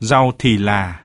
rau thì là